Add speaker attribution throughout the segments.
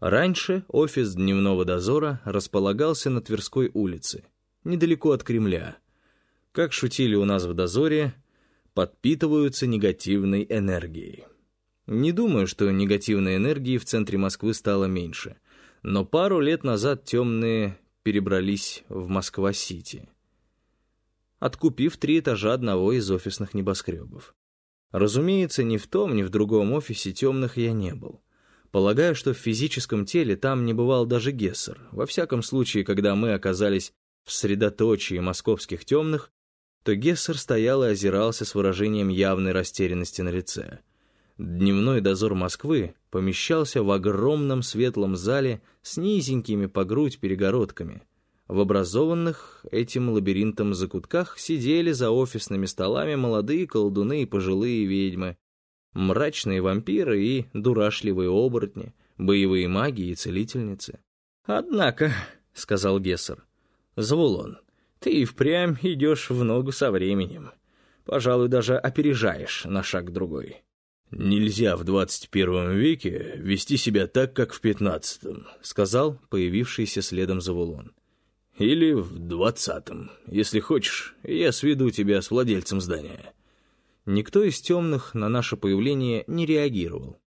Speaker 1: Раньше офис дневного дозора располагался на Тверской улице, недалеко от Кремля. Как шутили у нас в дозоре, подпитываются негативной энергией. Не думаю, что негативной энергии в центре Москвы стало меньше, но пару лет назад темные перебрались в Москва-Сити, откупив три этажа одного из офисных небоскребов. Разумеется, ни в том, ни в другом офисе темных я не был. Полагаю, что в физическом теле там не бывал даже Гессер. Во всяком случае, когда мы оказались в средоточии московских темных, то Гессер стоял и озирался с выражением явной растерянности на лице. Дневной дозор Москвы помещался в огромном светлом зале с низенькими по грудь перегородками. В образованных этим лабиринтом закутках сидели за офисными столами молодые колдуны и пожилые ведьмы, мрачные вампиры и дурашливые оборотни, боевые маги и целительницы. «Однако», — сказал Гессер, — «Звулон, ты и впрямь идешь в ногу со временем. Пожалуй, даже опережаешь на шаг другой».
Speaker 2: «Нельзя в двадцать первом веке вести себя так, как в пятнадцатом», — сказал появившийся следом Завулон. «Или в двадцатом. Если хочешь, я сведу тебя с владельцем здания».
Speaker 1: Никто из темных на наше появление не реагировал.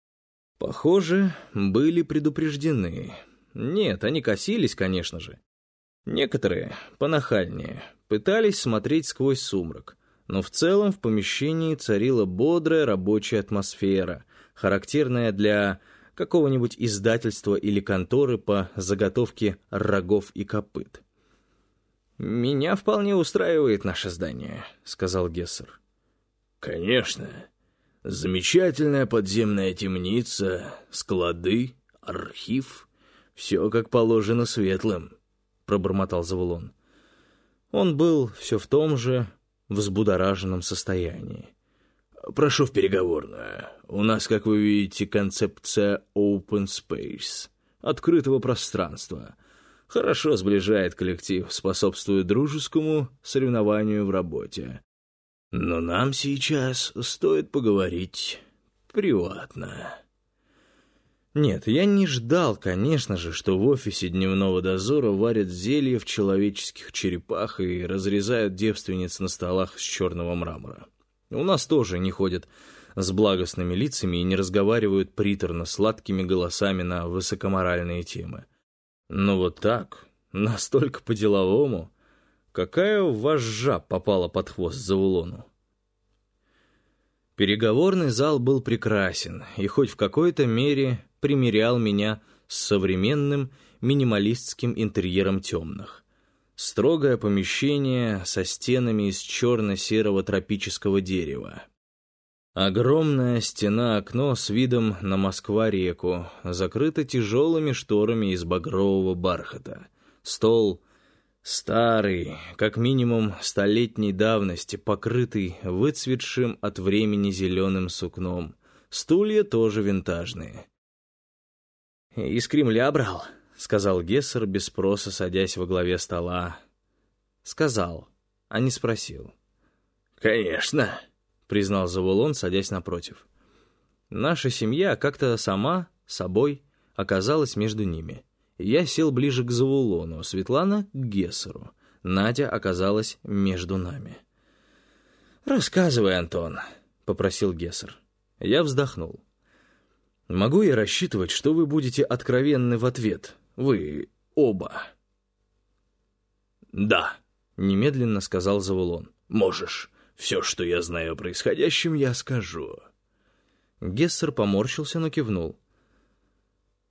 Speaker 1: Похоже, были предупреждены. Нет, они косились, конечно же. Некоторые, понахальнее, пытались смотреть сквозь сумрак, но в целом в помещении царила бодрая рабочая атмосфера, характерная для какого-нибудь издательства или конторы по заготовке рогов и копыт. «Меня вполне устраивает наше здание», — сказал Гессер.
Speaker 2: Конечно. Замечательная подземная темница, склады, архив. Все как положено светлым, пробормотал Завулон.
Speaker 1: Он был все в том же взбудораженном состоянии.
Speaker 2: «Прошу в переговорную. У нас, как вы видите, концепция open space, открытого пространства. Хорошо сближает коллектив, способствует дружескому соревнованию в работе. Но нам сейчас стоит поговорить приватно.
Speaker 1: Нет, я не ждал, конечно же, что в офисе дневного дозора варят зелье в человеческих черепах и разрезают девственниц на столах с черного мрамора. У нас тоже не ходят с благостными лицами и не разговаривают приторно-сладкими голосами на высокоморальные темы. Но вот так, настолько по-деловому, Какая вожжа попала под хвост Завулону? Переговорный зал был прекрасен и хоть в какой-то мере примерял меня с современным минималистским интерьером темных. Строгое помещение со стенами из черно-серого тропического дерева. Огромная стена-окно с видом на Москва-реку, закрыта тяжелыми шторами из багрового бархата. Стол Старый, как минимум столетней давности, покрытый выцветшим от времени зеленым сукном. Стулья тоже винтажные. «Из Кремля брал», — сказал Гессер без спроса, садясь во главе стола. Сказал, а не спросил.
Speaker 2: «Конечно», — признал Завулон, садясь напротив.
Speaker 1: Наша семья как-то сама, собой, оказалась между ними. Я сел ближе к Завулону, Светлана — к Гессеру. Надя оказалась между нами.
Speaker 2: «Рассказывай, Антон», — попросил Гессер. Я вздохнул. «Могу я рассчитывать, что вы будете откровенны в ответ? Вы оба?» «Да», — немедленно сказал Завулон. «Можешь. Все, что я знаю о происходящем, я скажу».
Speaker 1: Гессер поморщился, но кивнул.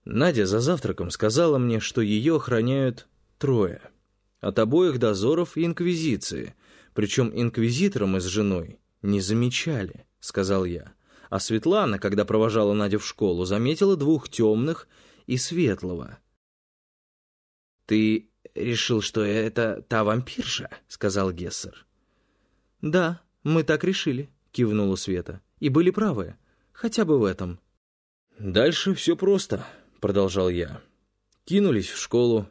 Speaker 1: Надя за завтраком сказала мне, что ее охраняют трое. От обоих дозоров и инквизиции. Причем инквизитором мы с женой не замечали, сказал я. А Светлана, когда провожала Надю в школу, заметила двух темных и светлого. «Ты решил, что это та вампирша?» — сказал Гессер. «Да, мы так решили», — кивнула Света. «И были правы, хотя бы в этом».
Speaker 2: «Дальше все просто», продолжал я. Кинулись в школу.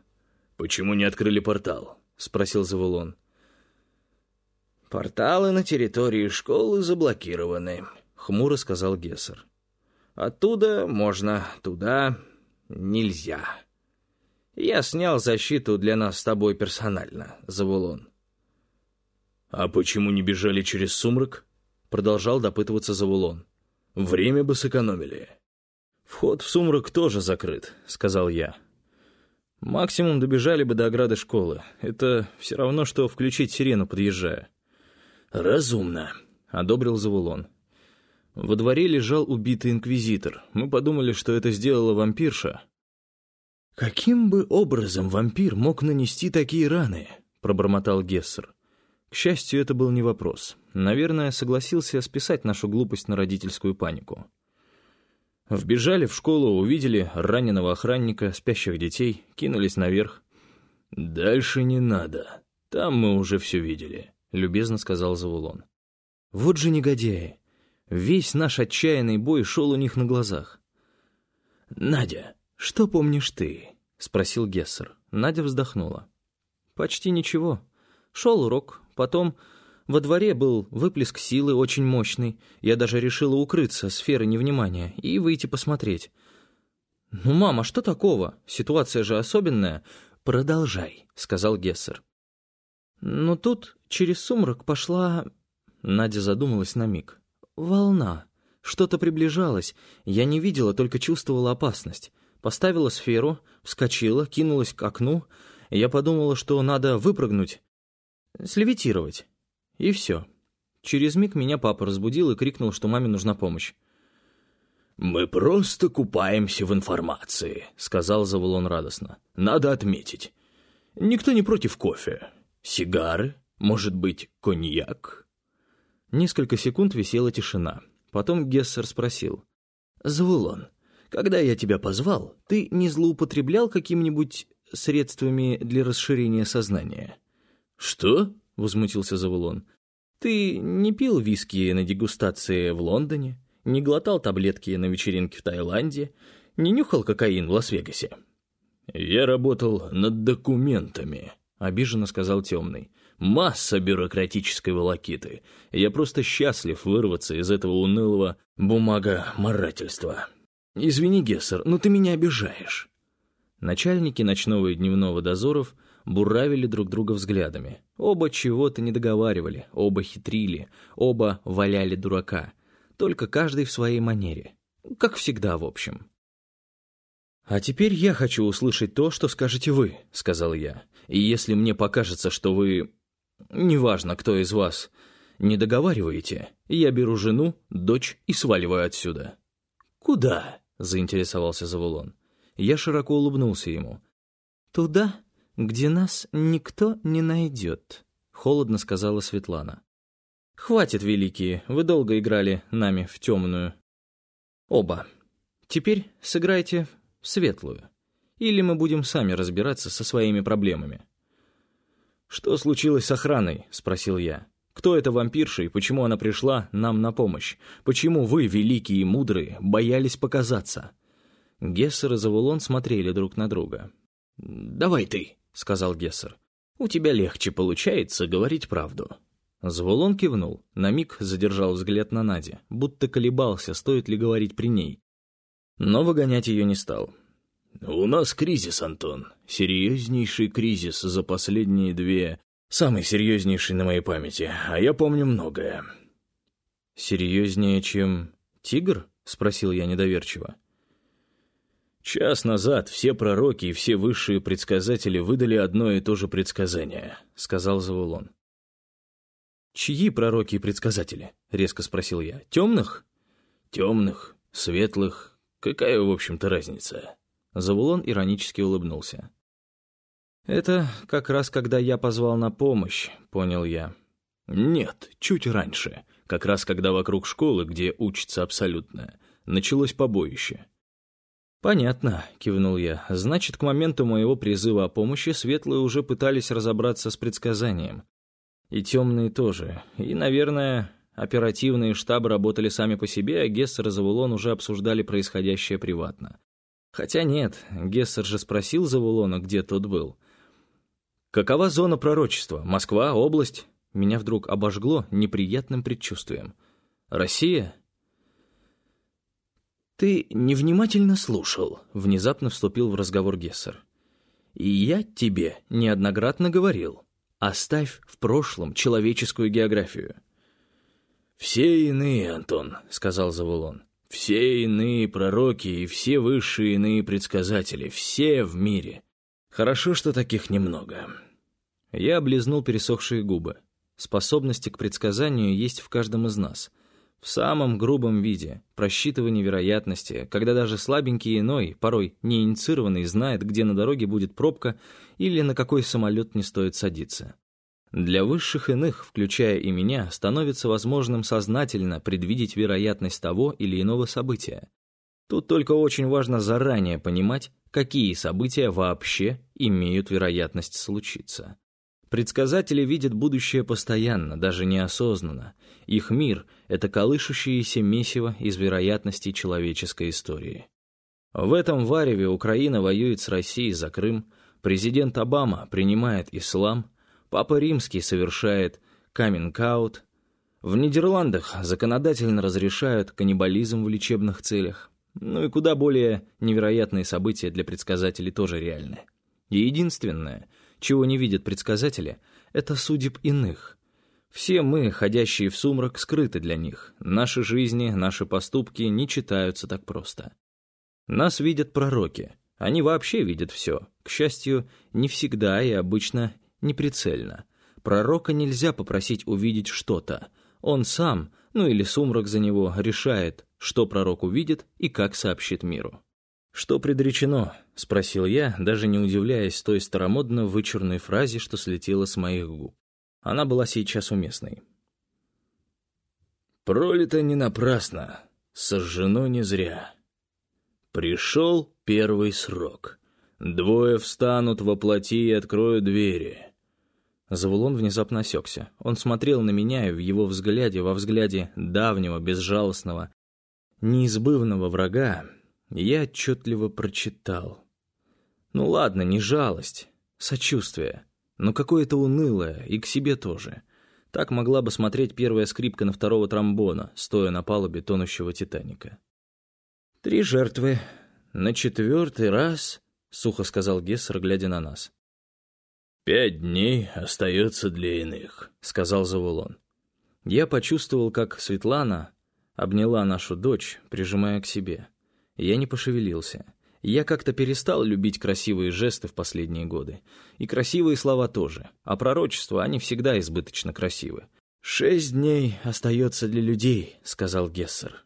Speaker 2: «Почему не открыли портал?» — спросил Завулон.
Speaker 3: «Порталы на территории школы заблокированы», — хмуро сказал Гессер. «Оттуда можно туда.
Speaker 1: нельзя. Я снял защиту для нас с тобой персонально, Завулон.
Speaker 2: «А почему не бежали через сумрак?» Продолжал допытываться Завулон. «Время бы сэкономили».
Speaker 1: «Вход в сумрак тоже закрыт», — сказал я. «Максимум добежали бы до ограды школы. Это все равно, что включить сирену, подъезжая».
Speaker 2: «Разумно», —
Speaker 1: одобрил Завулон. Во дворе лежал убитый инквизитор. Мы подумали, что это сделала вампирша.
Speaker 2: «Каким бы образом вампир мог нанести такие раны?» — пробормотал Гессер.
Speaker 1: К счастью, это был не вопрос. Наверное, согласился списать нашу глупость на родительскую панику. Вбежали в школу, увидели раненого охранника, спящих детей, кинулись наверх.
Speaker 2: «Дальше не надо. Там мы уже все видели», — любезно сказал Завулон.
Speaker 1: «Вот же негодяи! Весь наш отчаянный бой шел у них на глазах».
Speaker 2: «Надя, что помнишь ты?»
Speaker 1: — спросил Гессер. Надя вздохнула. «Почти ничего. Шел урок, Потом во дворе был выплеск силы очень мощный. Я даже решила укрыться сферы невнимания и выйти посмотреть. «Ну, мама, что такого? Ситуация же особенная». «Продолжай», — сказал Гессер. Но тут через сумрак пошла... Надя задумалась на миг. «Волна. Что-то приближалось. Я не видела, только чувствовала опасность. Поставила сферу, вскочила, кинулась к окну. Я подумала, что надо выпрыгнуть, слевитировать. И все. Через миг меня папа разбудил и крикнул, что маме нужна помощь.
Speaker 2: «Мы просто купаемся в информации», — сказал Завулон радостно. «Надо отметить. Никто не против кофе. Сигары? Может быть, коньяк?»
Speaker 1: Несколько секунд висела тишина. Потом Гессер спросил.
Speaker 2: «Завулон, когда я тебя позвал, ты не злоупотреблял какими-нибудь средствами для расширения сознания?»
Speaker 1: «Что?» — возмутился Завулон. «Ты не пил виски на дегустации в Лондоне, не глотал таблетки на вечеринке в Таиланде, не нюхал кокаин в Лас-Вегасе?»
Speaker 2: «Я работал над документами», — обиженно сказал Темный. «Масса бюрократической волокиты. Я просто счастлив вырваться из этого унылого бумага-морательства. Извини, Гессер, но ты меня обижаешь».
Speaker 1: Начальники ночного и дневного дозоров буравили друг друга взглядами. Оба чего-то не договаривали, оба хитрили, оба валяли дурака. Только каждый в своей манере. Как всегда, в общем. «А теперь я хочу услышать то, что скажете вы», — сказал я. «И если мне покажется, что вы... Неважно, кто из вас, не договариваете, я беру жену, дочь и сваливаю отсюда».
Speaker 2: «Куда?»
Speaker 1: — заинтересовался Завулон. Я широко улыбнулся ему. «Туда, где нас никто не найдет», — холодно сказала Светлана. «Хватит, великие, вы долго играли нами в темную. Оба. Теперь сыграйте в светлую. Или мы будем сами разбираться со своими проблемами». «Что случилось с охраной?» — спросил я. «Кто эта вампирша и почему она пришла нам на помощь? Почему вы, великие и мудрые, боялись показаться?» Гессер и Завулон смотрели друг на друга.
Speaker 2: «Давай ты», — сказал Гессер. «У тебя легче получается говорить правду».
Speaker 1: Зволон кивнул, на миг задержал взгляд на Наде, будто колебался, стоит ли говорить при ней. Но выгонять ее не стал.
Speaker 2: «У нас кризис, Антон. Серьезнейший кризис за последние две... Самый серьезнейший на моей памяти, а я помню многое».
Speaker 1: «Серьезнее, чем тигр?» — спросил я недоверчиво.
Speaker 2: Час назад все пророки и все высшие предсказатели выдали одно и то же предсказание, сказал Завулон.
Speaker 1: «Чьи пророки и предсказатели?» — резко спросил я. «Темных?»
Speaker 2: «Темных, светлых. Какая, в общем-то, разница?»
Speaker 1: Завулон иронически улыбнулся. «Это как раз когда я позвал на помощь», — понял я.
Speaker 2: «Нет, чуть раньше. Как раз когда вокруг школы, где учится абсолютное, началось побоище.
Speaker 1: «Понятно», — кивнул я. «Значит, к моменту моего призыва о помощи светлые уже пытались разобраться с предсказанием. И темные тоже. И, наверное, оперативные штабы работали сами по себе, а Гессер и Завулон уже обсуждали происходящее приватно. Хотя нет, Гессер же спросил Завулона, где тот был. «Какова зона пророчества? Москва? Область?» Меня вдруг обожгло неприятным предчувствием. «Россия?» «Ты невнимательно слушал», — внезапно вступил в разговор Гессер. «И я тебе неоднократно говорил, оставь в прошлом человеческую географию».
Speaker 2: «Все иные, Антон», — сказал Завулон. «Все иные пророки и все высшие иные предсказатели, все в мире. Хорошо, что таких немного».
Speaker 1: Я облизнул пересохшие губы. Способности к предсказанию есть в каждом из нас. В самом грубом виде, просчитывание вероятности, когда даже слабенький иной, порой неинициированный, знает, где на дороге будет пробка или на какой самолет не стоит садиться. Для высших иных, включая и меня, становится возможным сознательно предвидеть вероятность того или иного события. Тут только очень важно заранее понимать, какие события вообще имеют вероятность случиться. Предсказатели видят будущее постоянно, даже неосознанно. Их мир — это колышущееся месиво из вероятностей человеческой истории. В этом вареве Украина воюет с Россией за Крым, президент Обама принимает ислам, Папа Римский совершает каминг-аут, в Нидерландах законодательно разрешают каннибализм в лечебных целях. Ну и куда более невероятные события для предсказателей тоже реальны. Единственное — чего не видят предсказатели, это судеб иных. Все мы, ходящие в сумрак, скрыты для них. Наши жизни, наши поступки не читаются так просто. Нас видят пророки. Они вообще видят все. К счастью, не всегда и обычно неприцельно. Пророка нельзя попросить увидеть что-то. Он сам, ну или сумрак за него, решает, что пророк увидит и как сообщит миру. «Что предречено?» — спросил я, даже не удивляясь той старомодно вычурной фразе, что слетела с моих губ. Она была сейчас уместной.
Speaker 2: «Пролито не напрасно, сожжено не зря. Пришел первый срок. Двое встанут во плоти и откроют двери».
Speaker 1: Завулон внезапно осекся. Он смотрел на меня, и в его взгляде, во взгляде давнего, безжалостного, неизбывного врага, я отчетливо прочитал. Ну ладно, не жалость, сочувствие, но какое-то унылое, и к себе тоже. Так могла бы смотреть первая скрипка на второго тромбона, стоя на палубе тонущего «Титаника». «Три жертвы. На четвертый раз», — сухо сказал Гессер, глядя на нас.
Speaker 2: «Пять дней остается для иных», — сказал Завулон.
Speaker 1: Я почувствовал, как Светлана обняла нашу дочь, прижимая к себе. Я не пошевелился. Я как-то перестал любить красивые жесты в последние годы. И красивые слова тоже. А пророчества, они всегда избыточно красивы. «Шесть дней остается для людей», — сказал Гессер.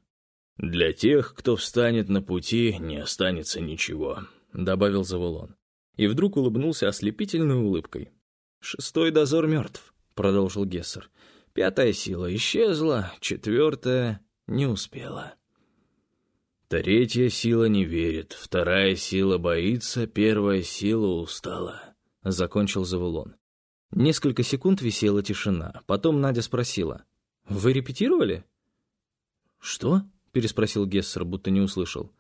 Speaker 2: «Для тех, кто встанет на пути, не останется ничего», —
Speaker 1: добавил Завулон. И вдруг улыбнулся ослепительной улыбкой. «Шестой дозор мертв», — продолжил Гессер. «Пятая сила исчезла, четвертая не успела».
Speaker 2: Третья сила не верит, вторая сила боится, первая сила устала. Закончил Завулон.
Speaker 1: Несколько секунд висела тишина. Потом Надя спросила. «Вы репетировали?» «Что?» — переспросил Гессер, будто не услышал.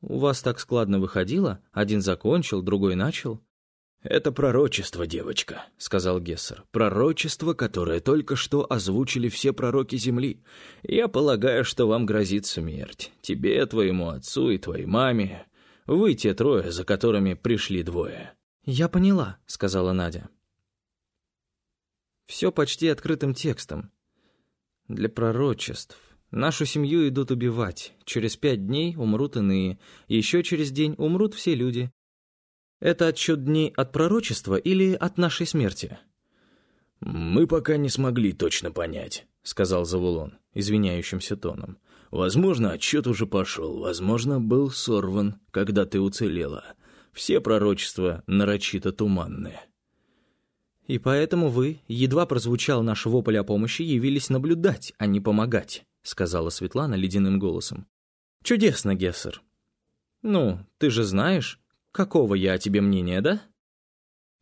Speaker 1: «У вас так складно выходило? Один закончил, другой начал?»
Speaker 2: «Это пророчество, девочка», — сказал Гессер. «Пророчество, которое только что озвучили все пророки Земли. Я полагаю, что вам грозит смерть. Тебе, твоему отцу и твоей маме. Вы те трое, за которыми пришли двое».
Speaker 1: «Я поняла», — сказала Надя. «Все почти открытым текстом. Для пророчеств. Нашу семью идут убивать. Через пять дней умрут иные. Еще через день умрут все люди. Это отсчет дней от пророчества или от нашей смерти?»
Speaker 2: «Мы пока не смогли точно понять», — сказал Завулон, извиняющимся тоном. «Возможно, отсчет уже пошел, возможно, был сорван, когда ты уцелела. Все пророчества нарочито туманные».
Speaker 1: «И поэтому вы, едва прозвучал наш вопль о помощи, явились наблюдать, а не помогать», — сказала Светлана ледяным голосом. «Чудесно, Гессер. Ну, ты же знаешь, Какого я о тебе мнения, да?»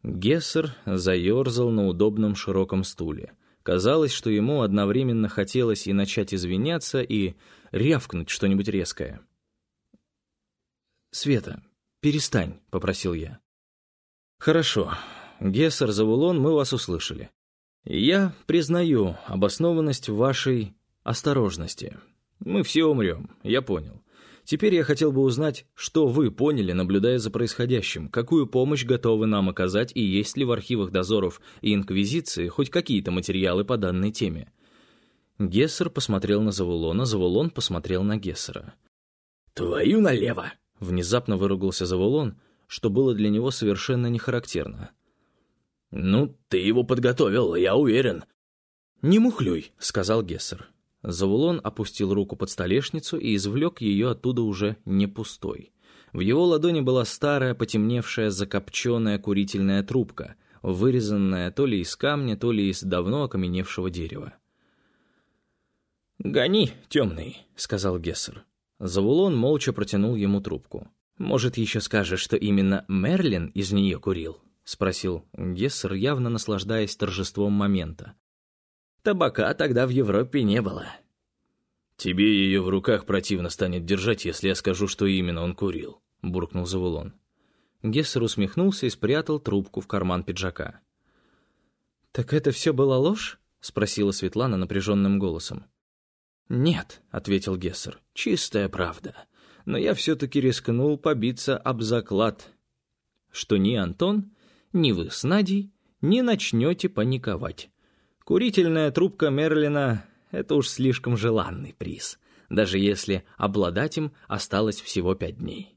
Speaker 1: Гессер заерзал на удобном широком стуле. Казалось, что ему одновременно хотелось и начать извиняться, и рявкнуть что-нибудь резкое. «Света, перестань», — попросил я. «Хорошо. Гессер, Завулон, мы вас услышали. Я признаю обоснованность вашей осторожности. Мы все умрем, я понял. Теперь я хотел бы узнать, что вы поняли, наблюдая за происходящим, какую помощь готовы нам оказать и есть ли в архивах дозоров и инквизиции хоть какие-то материалы по данной теме. Гессер посмотрел на Завулона, Завулон посмотрел на Гессера.
Speaker 2: «Твою налево!»
Speaker 1: — внезапно выругался Завулон, что было для него совершенно нехарактерно.
Speaker 2: «Ну, ты его подготовил, я уверен».
Speaker 1: «Не мухлюй», — сказал Гессер. Завулон опустил руку под столешницу и извлек ее оттуда уже не пустой. В его ладони была старая, потемневшая, закопченная курительная трубка, вырезанная то ли из камня, то ли из давно окаменевшего дерева.
Speaker 3: «Гони, темный», — сказал Гессер.
Speaker 1: Завулон молча протянул ему трубку.
Speaker 3: «Может, еще скажешь, что именно Мерлин из нее курил?» — спросил Гессер, явно наслаждаясь торжеством момента. «Табака тогда в Европе не было».
Speaker 2: «Тебе ее в руках противно станет держать, если я скажу, что именно он курил», — буркнул Завулон.
Speaker 1: Гессер усмехнулся и спрятал трубку в карман пиджака. «Так это все была ложь?» — спросила Светлана напряженным голосом.
Speaker 3: «Нет», — ответил Гессер, — «чистая правда но я все-таки рискнул побиться об заклад, что ни Антон, ни вы с Надей не начнете паниковать. Курительная трубка Мерлина — это уж слишком желанный приз, даже если обладать им осталось всего пять дней.